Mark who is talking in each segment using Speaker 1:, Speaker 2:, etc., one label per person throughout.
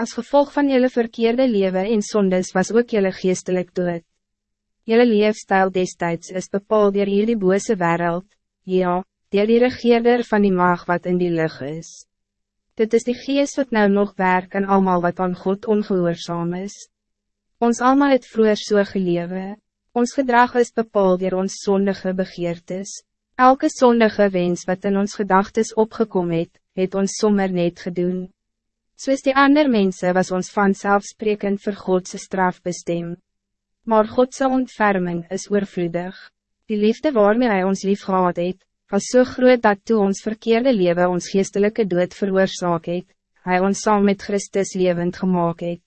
Speaker 1: Als gevolg van jullie verkeerde leven en zondes was ook jullie geestelijk dood. Jullie leefstijl destijds is bepaald door jullie bose wereld, ja, door die regeerder van die maag wat in die lucht is. Dit is die geest wat nou nog werk en allemaal wat aan God ongehoorzaam is. Ons allemaal het vroeger so gelewe. Ons gedrag is bepaald door ons zondige begeertes. Elke zondige wens wat in ons gedachtes opgekomen het, het ons sommer net gedoen. Soos die ander mensen was ons vanzelfsprekend vir Godse straf bestem. Maar Godse ontferming is oorvloedig. Die liefde waarmee hij ons lief gehad het, was zo so groot dat toe ons verkeerde leven ons geestelijke dood veroorzaak het, hy ons saam met Christus levend gemaakt het.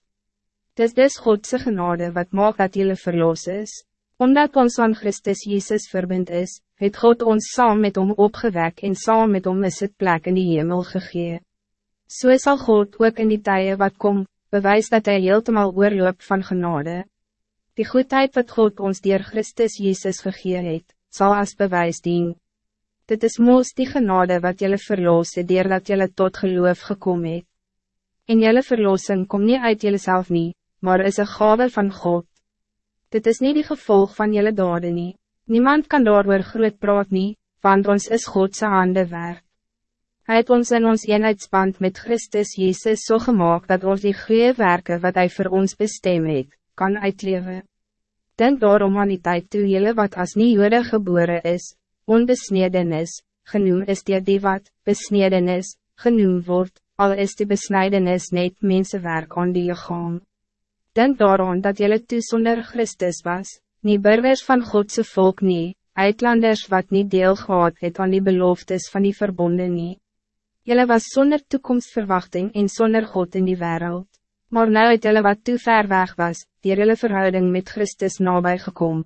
Speaker 1: Dis dus Godse genade wat maakt dat jullie verlos is. Omdat ons aan Christus Jezus verbind is, het God ons saam met hom opgewek en saam met hom is het plek in die hemel gegeven. So sal God ook in die tye wat kom, bewys dat hij heeltemal oorloop van genade. Die goedheid wat God ons dier Christus Jezus gegee het, sal as bewys dien. Dit is moos die genade wat jullie verloos het dier dat jullie tot geloof gekom het. En jullie verlossing kom niet uit jullie zelf niet, maar is een gave van God. Dit is niet die gevolg van jullie daden nie. Niemand kan daarover groot praat nie, want ons is Godse hande werk. Hij het ons in ons eenheidsband met Christus Jezus zo so gemaakt dat ons die goede werken wat hij voor ons bestem het, kan uitleven. Denk daarom aan die tijd toe jylle wat als nie jode geboren is, onbesneden is, genoem is die die wat besneden is, genoem wordt, al is die besnijdenis net mensenwerk aan die lichaam. Denk daarom dat jylle toe sonder Christus was, nie burgers van Godse volk nie, uitlanders wat niet deel gehad het aan die beloftes van die verbonden nie. Jelle was zonder toekomstverwachting en zonder God in die wereld. Maar nou het jelle wat te ver weg was, die jelle verhouding met Christus nabij gekom.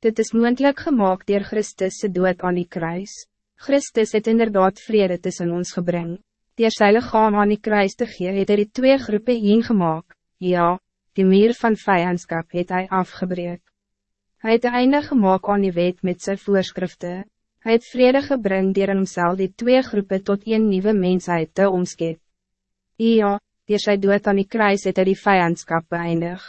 Speaker 1: Dit is moendlik gemaakt door Christus dood aan die kruis. Christus het inderdaad vrede tussen ons gebring. Die sy lichaam aan die kruis te gee het er die twee groepen ingemaakt. Ja, die meer van vijandskap het hij afgebreek. Hij het einde gemaakt aan die wet met zijn voorschriften. Hij het vrede gebring dier homself die twee groepen tot een nieuwe mensheid te omskep. Ja, dier sy dood aan die kruis het hy die vijandskap beëindig.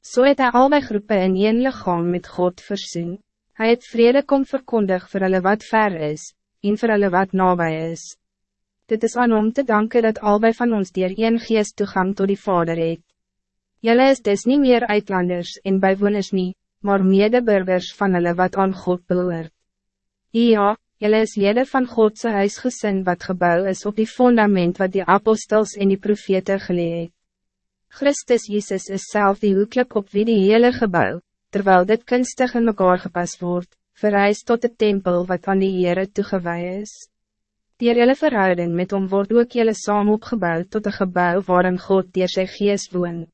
Speaker 1: So het hy albei groepen in een lichaam met God versoen. Hij het vrede kom verkondig voor hulle wat ver is, en voor hulle wat nabij is. Dit is aan om te danken dat albei van ons dier een geest toegang tot die Vader het. Jelle is dus niet meer uitlanders en bijwoners niet, maar medeburgers van hulle wat aan God behoort. Ja, jylle is lede van Godse huisgesin wat gebouw is op die fundament wat die apostels en die profete geleid. Christus Jezus is zelf die hoeklik op wie die hele gebouw, terwijl dit kunstig in mekaar gepas wordt, verrijst tot de tempel wat aan die Heere toegewaai is. Dier jylle verhouding met hom word ook jylle saam opgebouwd tot een gebouw waarin God dier sy gees woont.